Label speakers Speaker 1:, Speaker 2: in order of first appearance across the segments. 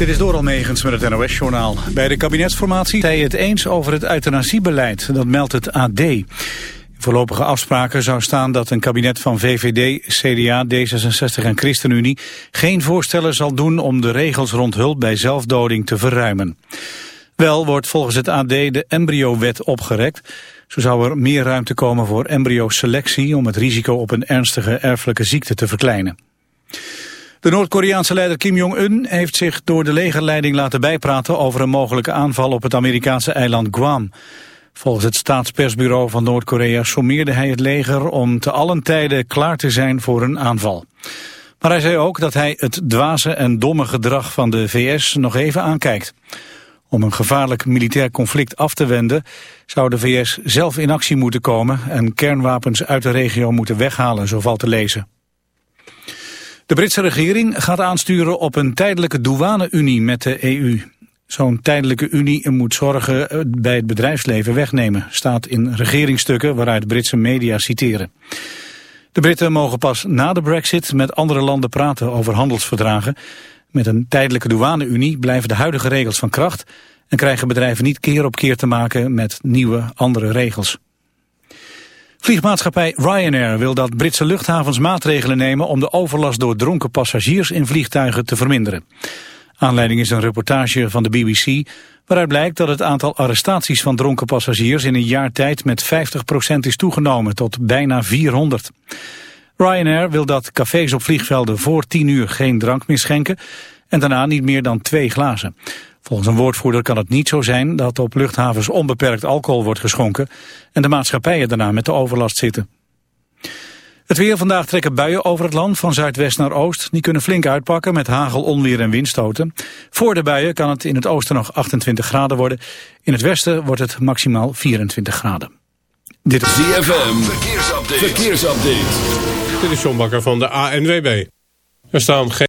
Speaker 1: Dit is door Almegens met het NOS-journaal. Bij de kabinetsformatie zei het eens over het euthanasiebeleid. Dat meldt het AD. In voorlopige afspraken zou staan dat een kabinet van VVD, CDA, D66 en ChristenUnie... geen voorstellen zal doen om de regels rond hulp bij zelfdoding te verruimen. Wel wordt volgens het AD de embryowet opgerekt. Zo zou er meer ruimte komen voor embryoselectie... om het risico op een ernstige erfelijke ziekte te verkleinen. De Noord-Koreaanse leider Kim Jong-un heeft zich door de legerleiding laten bijpraten over een mogelijke aanval op het Amerikaanse eiland Guam. Volgens het staatspersbureau van Noord-Korea sommeerde hij het leger om te allen tijden klaar te zijn voor een aanval. Maar hij zei ook dat hij het dwaze en domme gedrag van de VS nog even aankijkt. Om een gevaarlijk militair conflict af te wenden zou de VS zelf in actie moeten komen en kernwapens uit de regio moeten weghalen, zo valt te lezen. De Britse regering gaat aansturen op een tijdelijke douane-unie met de EU. Zo'n tijdelijke unie moet zorgen eh, bij het bedrijfsleven wegnemen, staat in regeringsstukken waaruit Britse media citeren. De Britten mogen pas na de brexit met andere landen praten over handelsverdragen. Met een tijdelijke douane-unie blijven de huidige regels van kracht en krijgen bedrijven niet keer op keer te maken met nieuwe andere regels. Vliegmaatschappij Ryanair wil dat Britse luchthavens maatregelen nemen om de overlast door dronken passagiers in vliegtuigen te verminderen. Aanleiding is een reportage van de BBC waaruit blijkt dat het aantal arrestaties van dronken passagiers in een jaar tijd met 50% is toegenomen tot bijna 400. Ryanair wil dat cafés op vliegvelden voor 10 uur geen drank meer schenken en daarna niet meer dan twee glazen. Volgens een woordvoerder kan het niet zo zijn dat op luchthavens onbeperkt alcohol wordt geschonken en de maatschappijen daarna met de overlast zitten. Het weer vandaag trekken buien over het land van zuidwest naar oost. Die kunnen flink uitpakken met hagel, onweer en windstoten. Voor de buien kan het in het oosten nog 28 graden worden. In het westen wordt het maximaal 24 graden.
Speaker 2: Dit is ZFM. Verkeersupdate. Verkeersupdate.
Speaker 3: Dit is John Bakker van de ANWB. Er staan geen...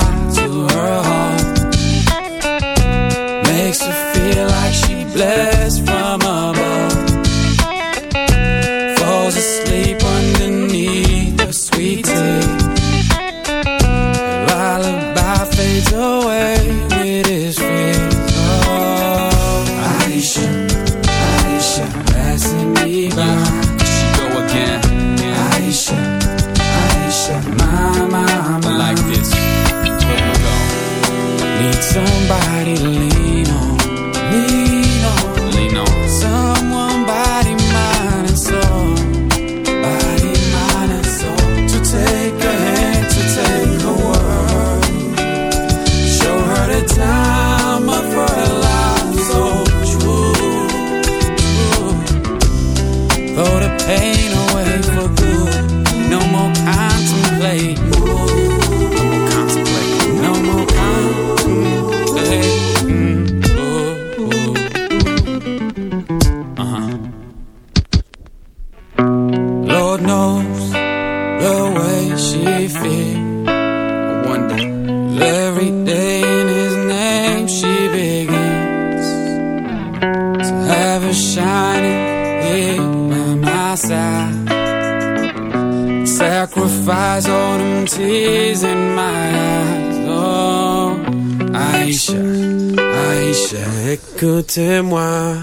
Speaker 4: Aisha, écoutez-moi.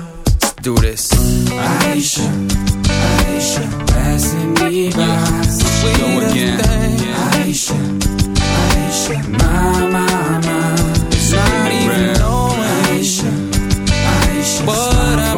Speaker 4: Do this. Aisha, Aisha, passing me by. Go again. Aisha, Aisha, my, my, my. It's not even knowing. Aisha, Aisha, what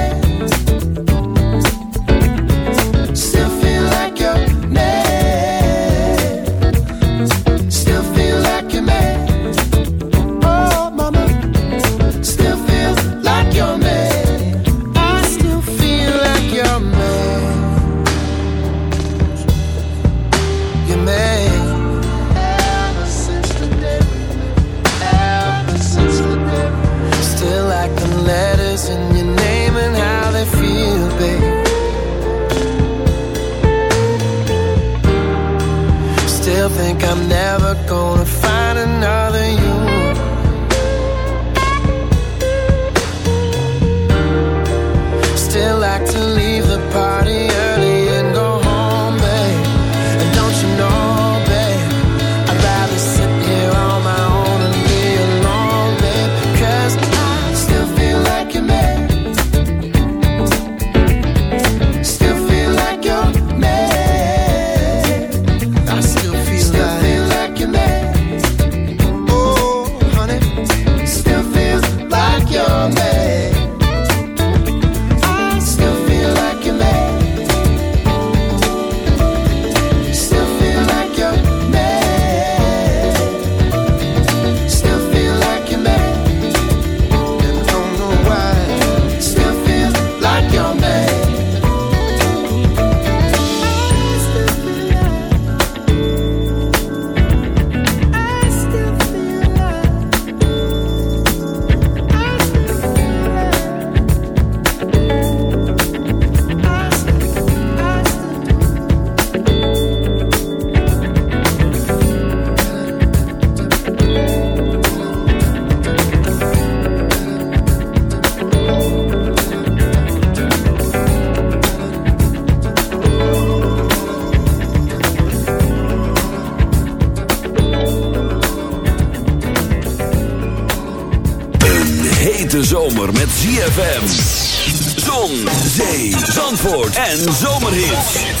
Speaker 5: En zomerhits.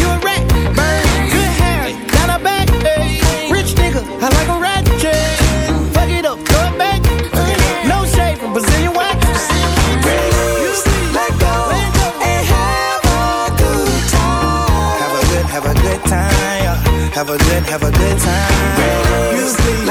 Speaker 6: have a good time.
Speaker 7: You
Speaker 2: sleep.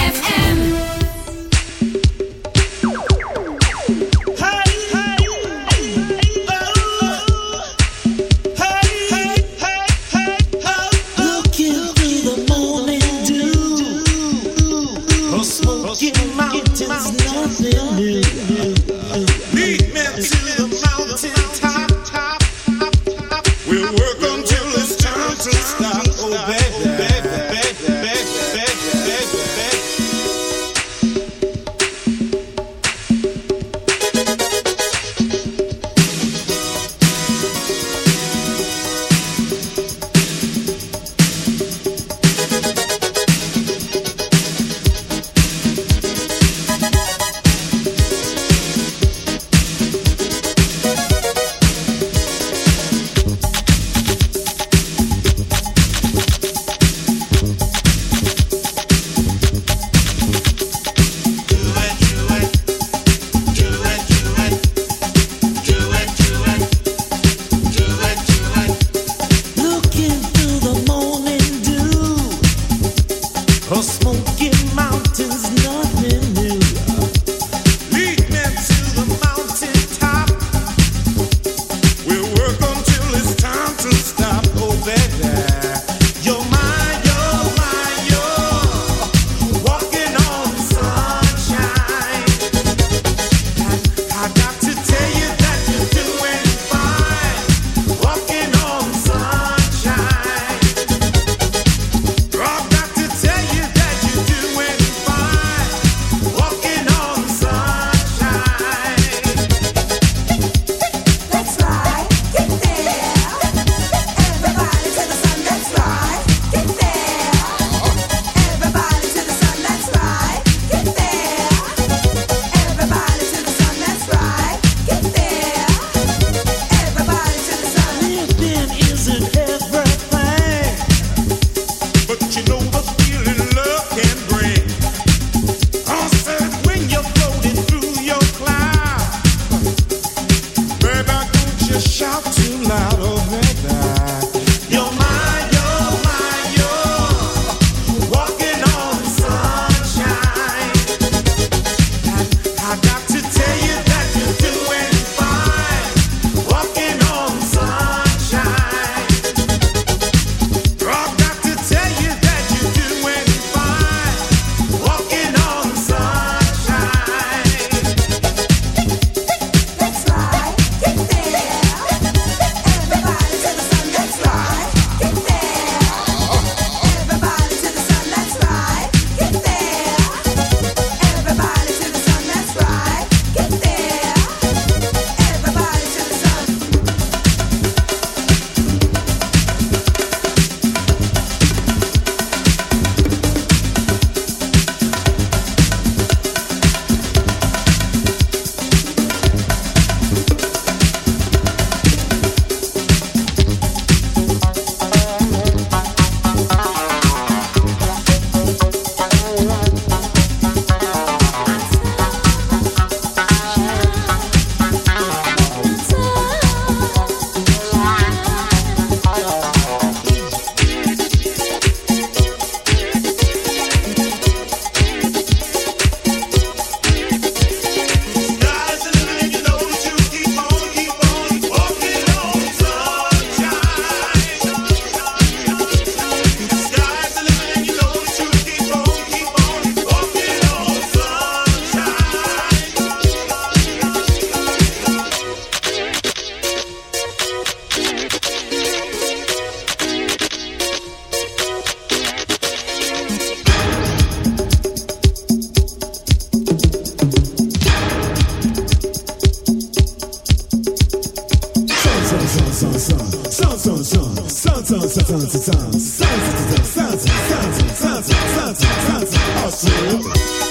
Speaker 8: She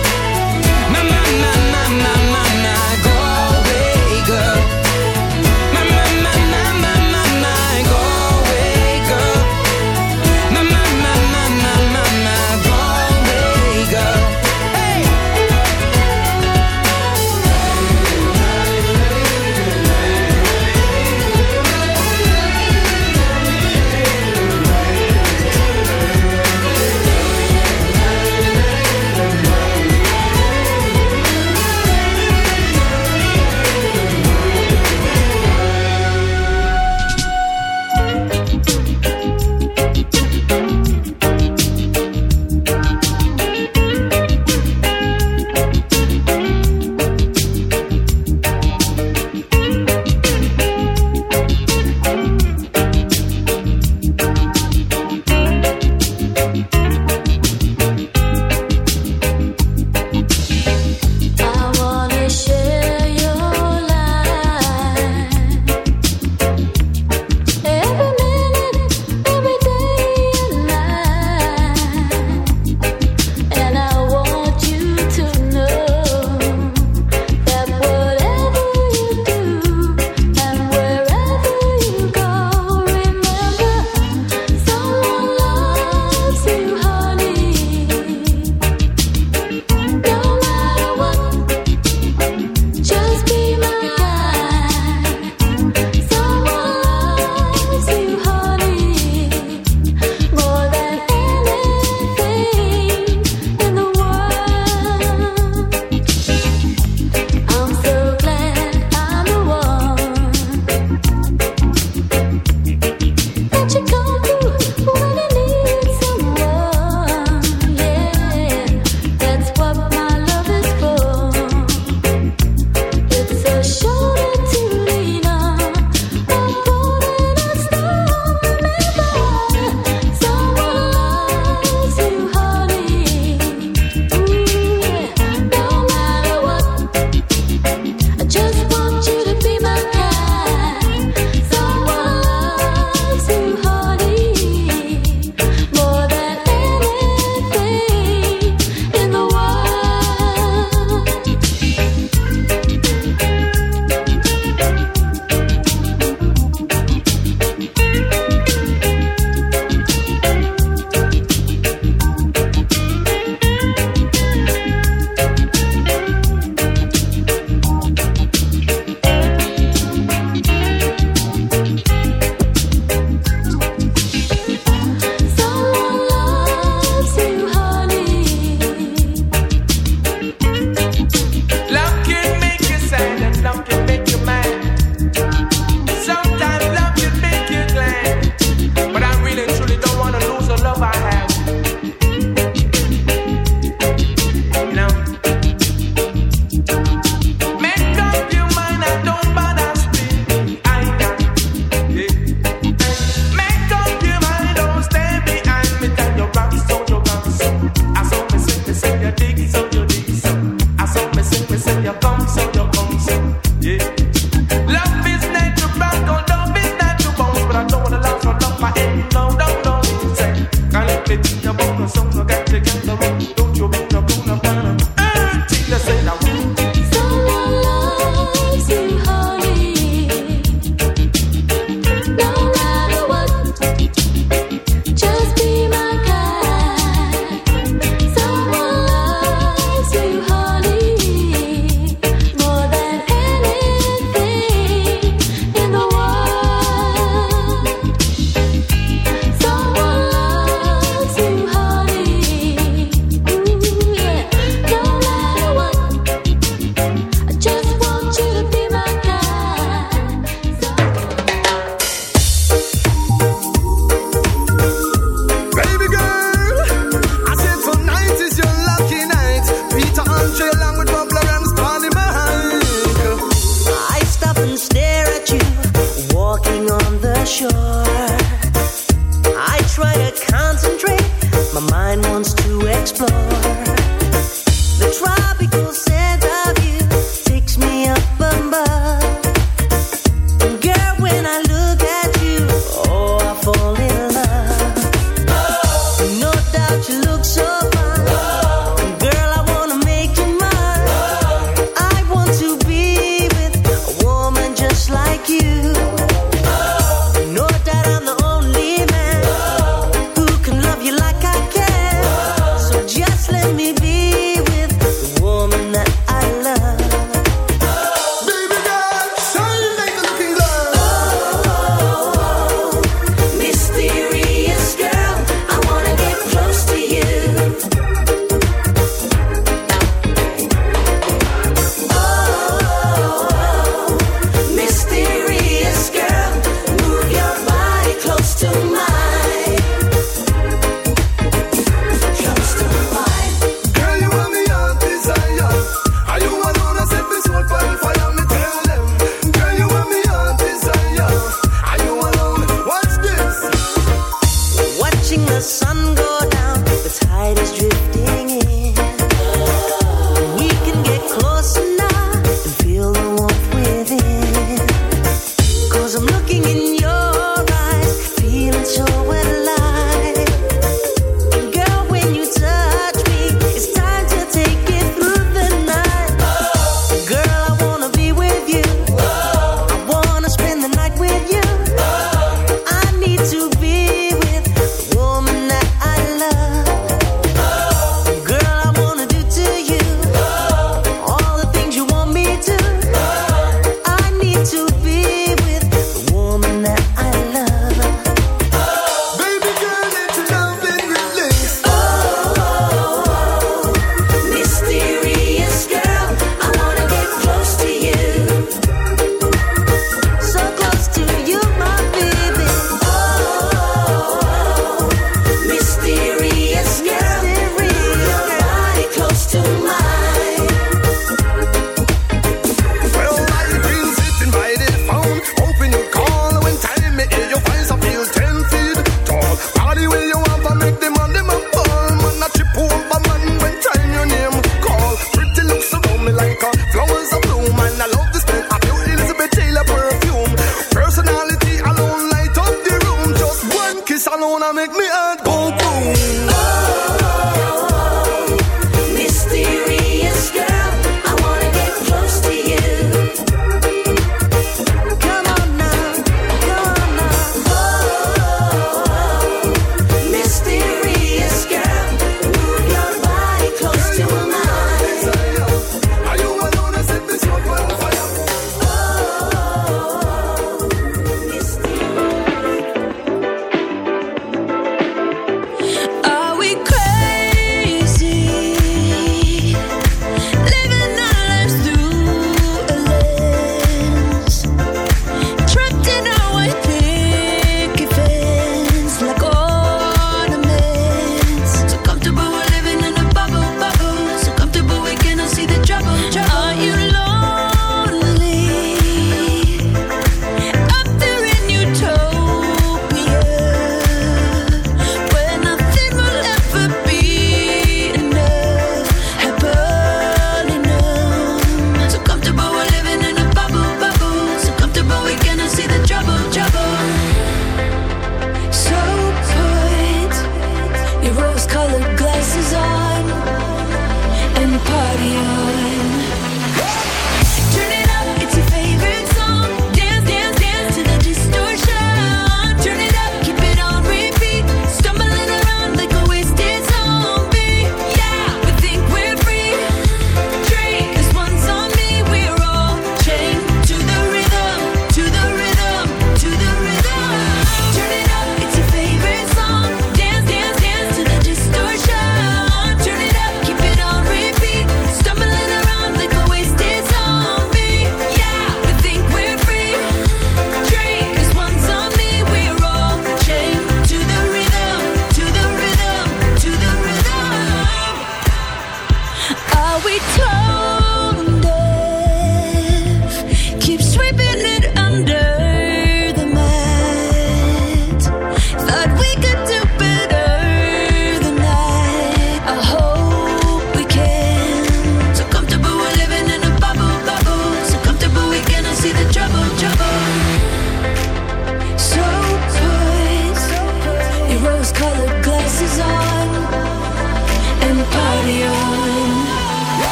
Speaker 8: My, my,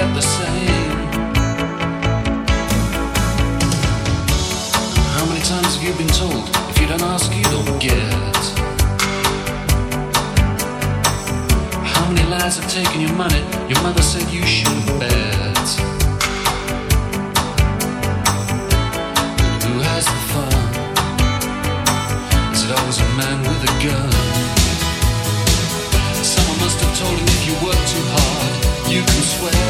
Speaker 9: get the same. How many times have you
Speaker 10: been told if you don't ask, you don't get? How many lies have taken your money? Your mother said you shouldn't bet. Who has the fun? Is it always
Speaker 11: a man with a gun? Someone must have told him if you work
Speaker 12: too hard you can swear